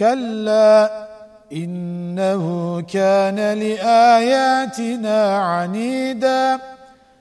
كلا إنه كان لآياتنا عنيداً.